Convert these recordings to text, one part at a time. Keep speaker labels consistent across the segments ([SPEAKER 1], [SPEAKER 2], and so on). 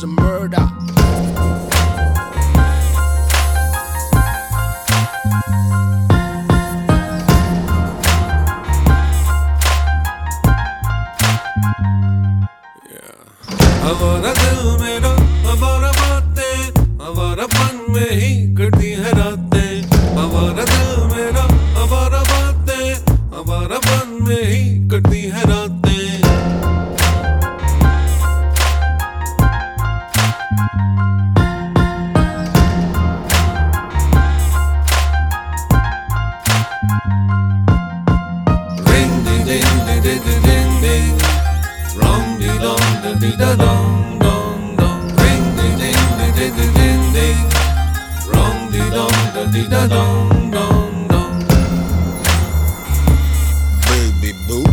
[SPEAKER 1] is a murder.
[SPEAKER 2] हमारा दिल मेरा हमारा बातें हमारा मन में ही di da dong dong dong. Ring ding ding ding ding ding ding ding. Wrong di dong da di da dong dong dong.
[SPEAKER 1] baby boo.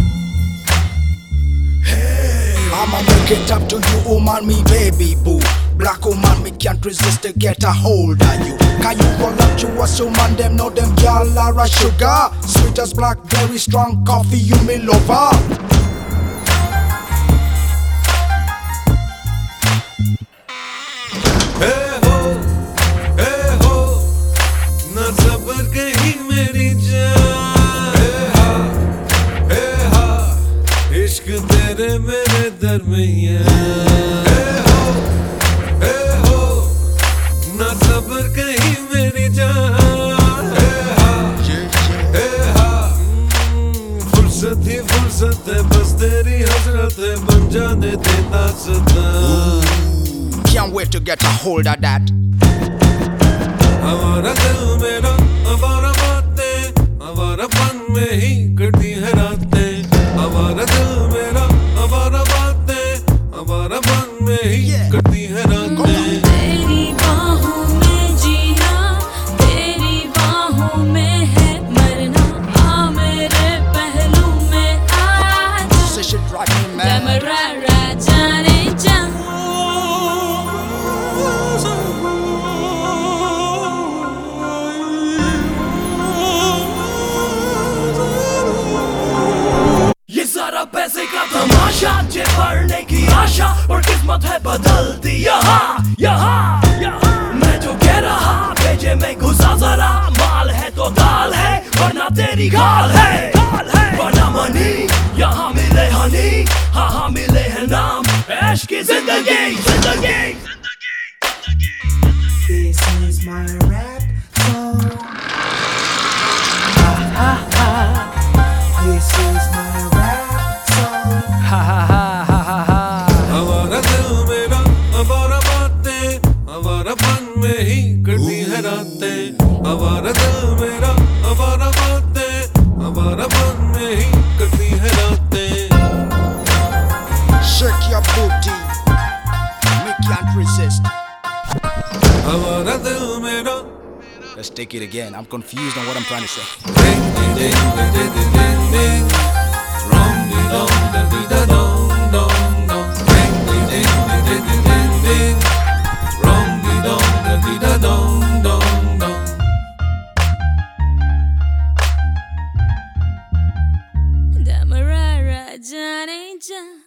[SPEAKER 1] Hey I'ma make it up to you, oh man, me baby boo. Black woman, me can't resist to get a hold of you. Can you roll up to voluptuous woman, them know them y'all are a sugar. Sweet as blackberry, strong coffee, you me lover.
[SPEAKER 2] मेरे हो न सबर कहीं मेरी जान। हम्म, फुर्सत ही फुर्सत है बस तेरी हसरत है बन जाने देता सदा।
[SPEAKER 1] Can't wait to get a hold of that.
[SPEAKER 2] हमारा दिल मेरा हमारा बातें हमारापन में ही कटी है
[SPEAKER 3] की और किस्मत है बदलती। यहाँ यहाँ मैं जो कह रहा, भेजे में घुसा जरा। माल है तो दाल है, वरना तेरी गाल है। गाल है। वरना मनी, यहाँ मिले हनी। हाँ हाँ मिले है नाम। ऐश की ज़िंदगी ज़िंदगी।
[SPEAKER 4] This is my rap.
[SPEAKER 1] Let's take it again. I'm confused on what I'm trying to say.
[SPEAKER 2] Ding
[SPEAKER 3] ding